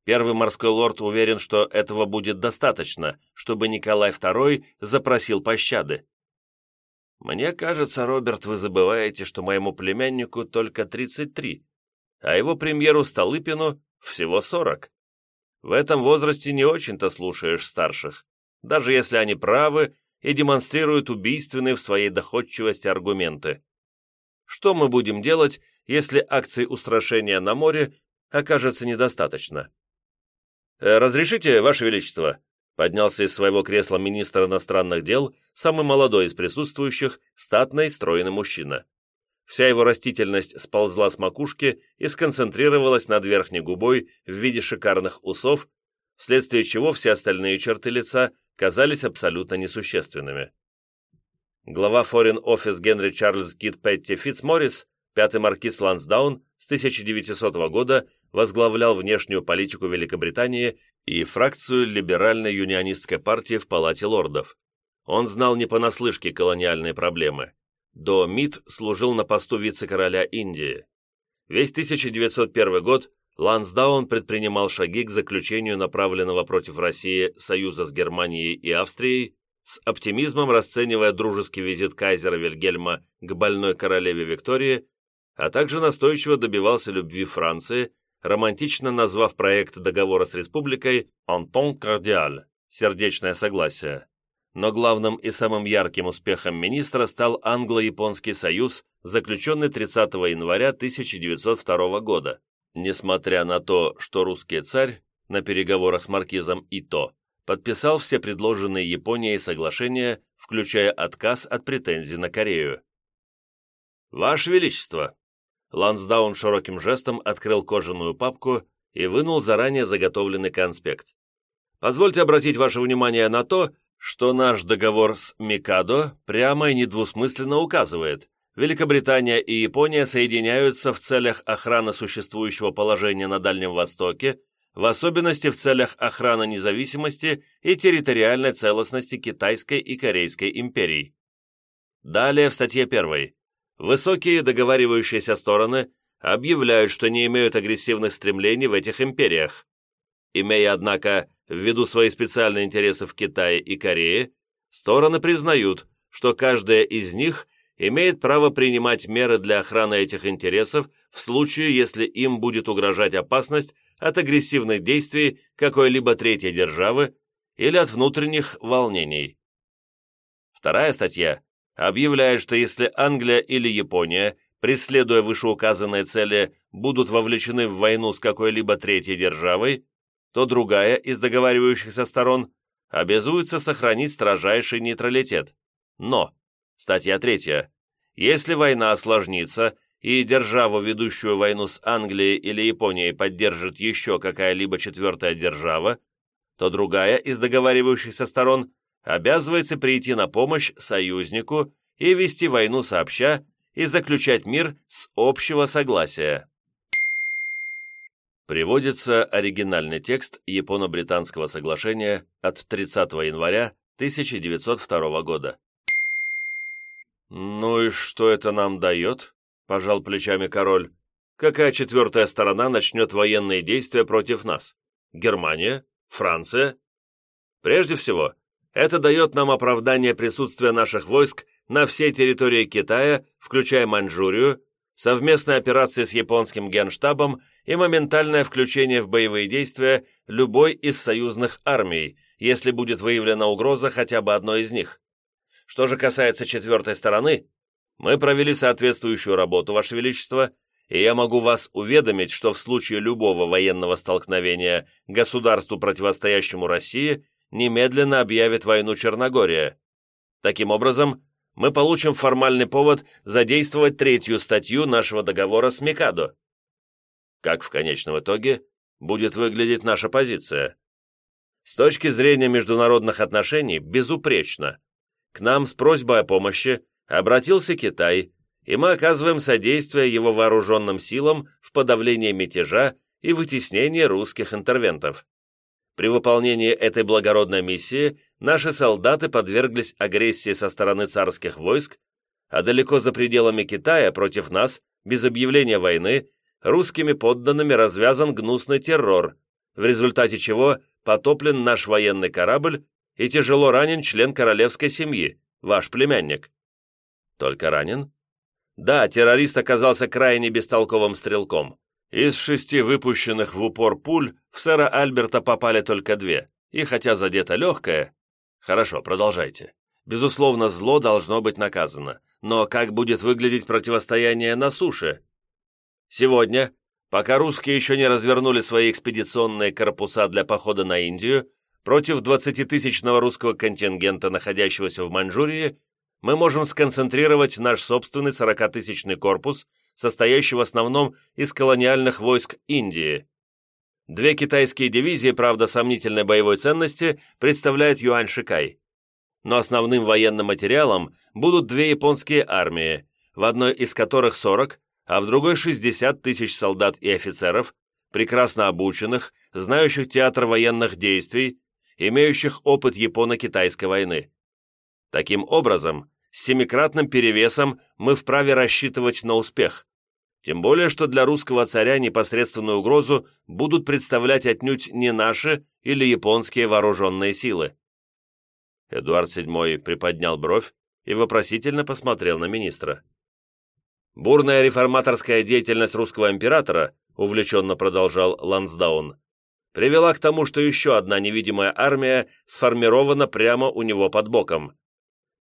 Первый морской лорд уверен, что этого будет достаточно, чтобы Николай II запросил пощады. Мне кажется, Роберт, вы забываете, что моему племяннику только 33, а его премьеру Столыпину всего 40. В этом возрасте не очень-то слушаешь старших, даже если они правы и демонстрируют убийственные в своей доходчивости аргументы. Что мы будем делать, если акций устрашения на море окажется недостаточно? «Э, «Разрешите, Ваше Величество?» Поднялся из своего кресла министр иностранных дел, самый молодой из присутствующих, статный, стройный мужчина. Вся его растительность сползла с макушки и сконцентрировалась над верхней губой в виде шикарных усов, вследствие чего все остальные черты лица казались абсолютно несущественными. Глава Foreign Office Генри Чарльз Кит Петти Фитцморрис, пятый маркиз Лансдаун, с 1900 года возглавлял внешнюю политику Великобритании и фракцию либеральной юнионистской партии в Палате лордов. Он знал не понаслышке колониальные проблемы. До МИД служил на посту вице-короля Индии. Весь 1901 год Лансдаун предпринимал шаги к заключению направленного против России союза с Германией и Австрией, с оптимизмом расценивая дружеский визит кайзера Вильгельма к больной королеве Виктории, а также настойчиво добивался любви Франции романтично назвав проект договора с республикой «Антон Кардиаль» – «Сердечное согласие». Но главным и самым ярким успехом министра стал англо-японский союз, заключенный 30 января 1902 года. Несмотря на то, что русский царь на переговорах с маркизом Ито подписал все предложенные Японией соглашения, включая отказ от претензий на Корею. «Ваше Величество», Лансдаун широким жестом открыл кожаную папку и вынул заранее заготовленный конспект. «Позвольте обратить ваше внимание на то, что наш договор с Микадо прямо и недвусмысленно указывает, Великобритания и Япония соединяются в целях охраны существующего положения на Дальнем Востоке, в особенности в целях охраны независимости и территориальной целостности Китайской и Корейской империй. Далее в статье 1. Высокие договаривающиеся стороны объявляют, что не имеют агрессивных стремлений в этих империях. Имея, однако, в виду свои специальные интересы в Китае и Корее, стороны признают, что каждая из них имеет право принимать меры для охраны этих интересов в случае, если им будет угрожать опасность от агрессивных действий какой-либо третьей державы или от внутренних волнений. Вторая статья объявляет, что если Англия или Япония, преследуя вышеуказанные цели, будут вовлечены в войну с какой-либо третьей державой, то другая из договаривающихся сторон обязуется сохранить строжайший нейтралитет. Но, статья 3, если война осложнится и державу, ведущую войну с Англией или Японией, поддержит еще какая-либо четвертая держава, то другая из договаривающихся сторон обязывается прийти на помощь союзнику и вести войну сообща и заключать мир с общего согласия. Приводится оригинальный текст Японо-Британского соглашения от 30 января 1902 года. «Ну и что это нам дает?» – пожал плечами король. «Какая четвертая сторона начнет военные действия против нас? Германия? Франция?» «Прежде всего, это дает нам оправдание присутствия наших войск на всей территории Китая, включая Маньчжурию, совместной операции с японским генштабом и моментальное включение в боевые действия любой из союзных армий, если будет выявлена угроза хотя бы одной из них. Что же касается четвертой стороны, мы провели соответствующую работу, Ваше Величество, и я могу вас уведомить, что в случае любого военного столкновения государству, противостоящему России, немедленно объявит войну Черногория. Таким образом, мы получим формальный повод задействовать третью статью нашего договора с Микадо. Как в конечном итоге будет выглядеть наша позиция? С точки зрения международных отношений, безупречно. К нам с просьбой о помощи обратился Китай, и мы оказываем содействие его вооруженным силам в подавлении мятежа и вытеснении русских интервентов. При выполнении этой благородной миссии наши солдаты подверглись агрессии со стороны царских войск, а далеко за пределами Китая против нас, без объявления войны, русскими подданными развязан гнусный террор, в результате чего потоплен наш военный корабль и тяжело ранен член королевской семьи, ваш племянник». «Только ранен?» «Да, террорист оказался крайне бестолковым стрелком. Из шести выпущенных в упор пуль в сэра Альберта попали только две, и хотя задето легкое... Хорошо, продолжайте. Безусловно, зло должно быть наказано, но как будет выглядеть противостояние на суше? Сегодня, пока русские еще не развернули свои экспедиционные корпуса для похода на Индию, против 20-тысячного русского контингента, находящегося в Маньчжурии, мы можем сконцентрировать наш собственный 40-тысячный корпус, состоящий в основном из колониальных войск Индии. Две китайские дивизии, правда, сомнительной боевой ценности, представляют Юань-Шикай. Но основным военным материалом будут две японские армии, в одной из которых 40, а в другой 60 тысяч солдат и офицеров, прекрасно обученных, знающих театр военных действий, имеющих опыт Японо-Китайской войны. Таким образом, с семикратным перевесом мы вправе рассчитывать на успех, тем более, что для русского царя непосредственную угрозу будут представлять отнюдь не наши или японские вооруженные силы. Эдуард VII приподнял бровь и вопросительно посмотрел на министра. «Бурная реформаторская деятельность русского императора», увлеченно продолжал Лансдаун, привела к тому, что еще одна невидимая армия сформирована прямо у него под боком.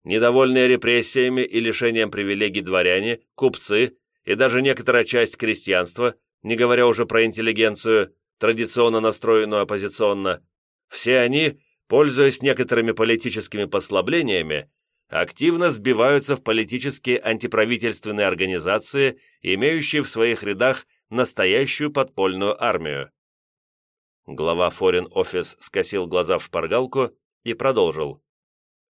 Недовольные репрессиями и лишением привилегий дворяне, купцы и даже некоторая часть крестьянства, не говоря уже про интеллигенцию, традиционно настроенную оппозиционно, все они, пользуясь некоторыми политическими послаблениями, активно сбиваются в политические антиправительственные организации, имеющие в своих рядах настоящую подпольную армию. Глава Foreign Office скосил глаза в шпаргалку и продолжил.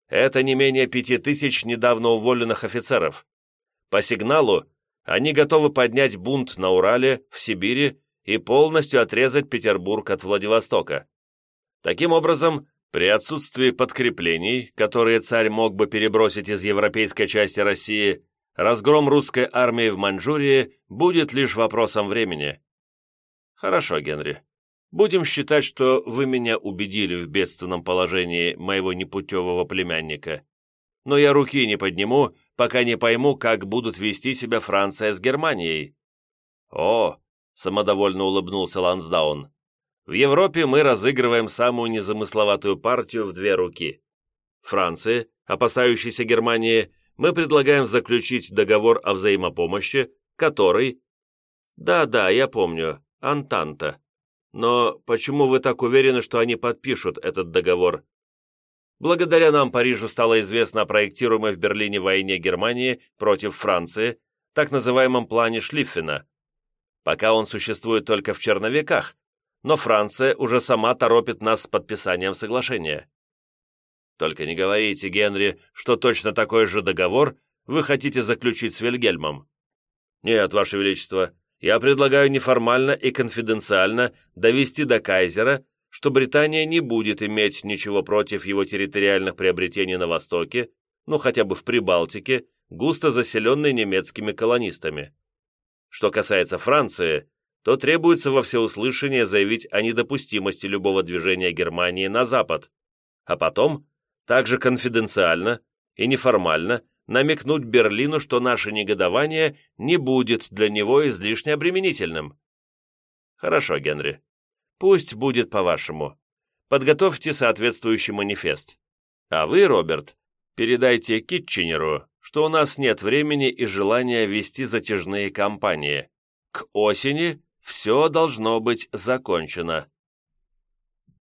Это не менее пяти тысяч недавно уволенных офицеров. По сигналу они готовы поднять бунт на Урале, в Сибири и полностью отрезать Петербург от Владивостока. Таким образом, при отсутствии подкреплений, которые царь мог бы перебросить из европейской части России, разгром русской армии в Маньчжурии будет лишь вопросом времени. Хорошо, Генри. Будем считать, что вы меня убедили в бедственном положении моего непутевого племянника. Но я руки не подниму, пока не пойму, как будут вести себя Франция с Германией». «О!» — самодовольно улыбнулся Лансдаун. «В Европе мы разыгрываем самую незамысловатую партию в две руки. Франции, опасающейся Германии, мы предлагаем заключить договор о взаимопомощи, который...» «Да-да, я помню, Антанта», но почему вы так уверены, что они подпишут этот договор? Благодаря нам Парижу стало известно о проектируемой в Берлине войне Германии против Франции, так называемом плане Шлиффена. Пока он существует только в черновиках, но Франция уже сама торопит нас с подписанием соглашения. Только не говорите, Генри, что точно такой же договор вы хотите заключить с Вильгельмом. Нет, Ваше Величество, я предлагаю неформально и конфиденциально довести до Кайзера, что Британия не будет иметь ничего против его территориальных приобретений на Востоке, ну хотя бы в Прибалтике, густо заселенной немецкими колонистами. Что касается Франции, то требуется во всеуслышание заявить о недопустимости любого движения Германии на Запад, а потом, также конфиденциально и неформально, намекнуть Берлину, что наше негодование не будет для него излишне обременительным. Хорошо, Генри. Пусть будет по-вашему. Подготовьте соответствующий манифест. А вы, Роберт, передайте Китченеру, что у нас нет времени и желания вести затяжные кампании. К осени все должно быть закончено.